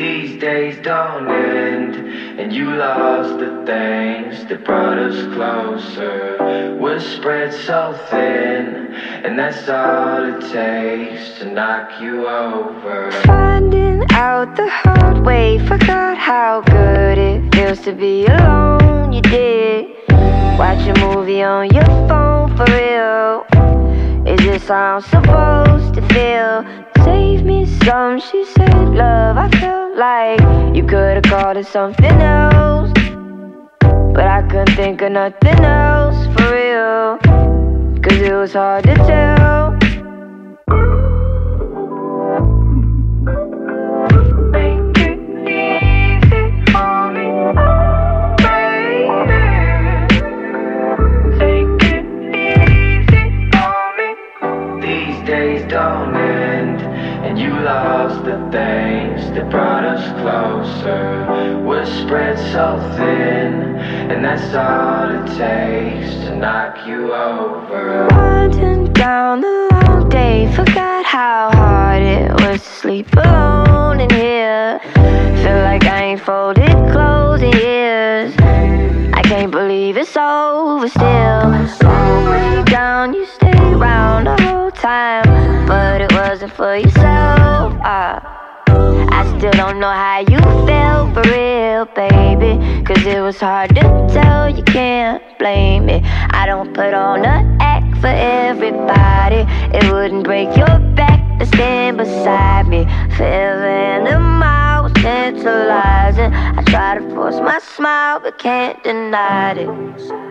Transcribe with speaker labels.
Speaker 1: These days don't end, and you lost the things that brought us closer. We're spread so thin, and that's all it takes to knock you over.
Speaker 2: Finding out the hard way, forgot how good it feels to be alone. You did watch a movie on your phone for real. Is this how I'm supposed to feel? Save me some, she said, love. I felt like you could've called it something else. But I couldn't think of nothing else for real. Cause it was hard to tell.
Speaker 1: Days don't end, and you lost the things that brought us closer. We're spread so thin, and that's all it takes to knock you over.
Speaker 2: Winding down the long day, forgot how hard it was to sleep alone in here. Feel like I ain't folded clothes in years. I can't believe it's over still. Long way down, you for yourself. Ah. I still don't know how you feel for real, baby. Cause it was hard to tell, you can't blame me. I don't put on a act for everybody. It wouldn't break your back to stand beside me. Forever and a tantalizing. I try to force my smile, but can't deny it.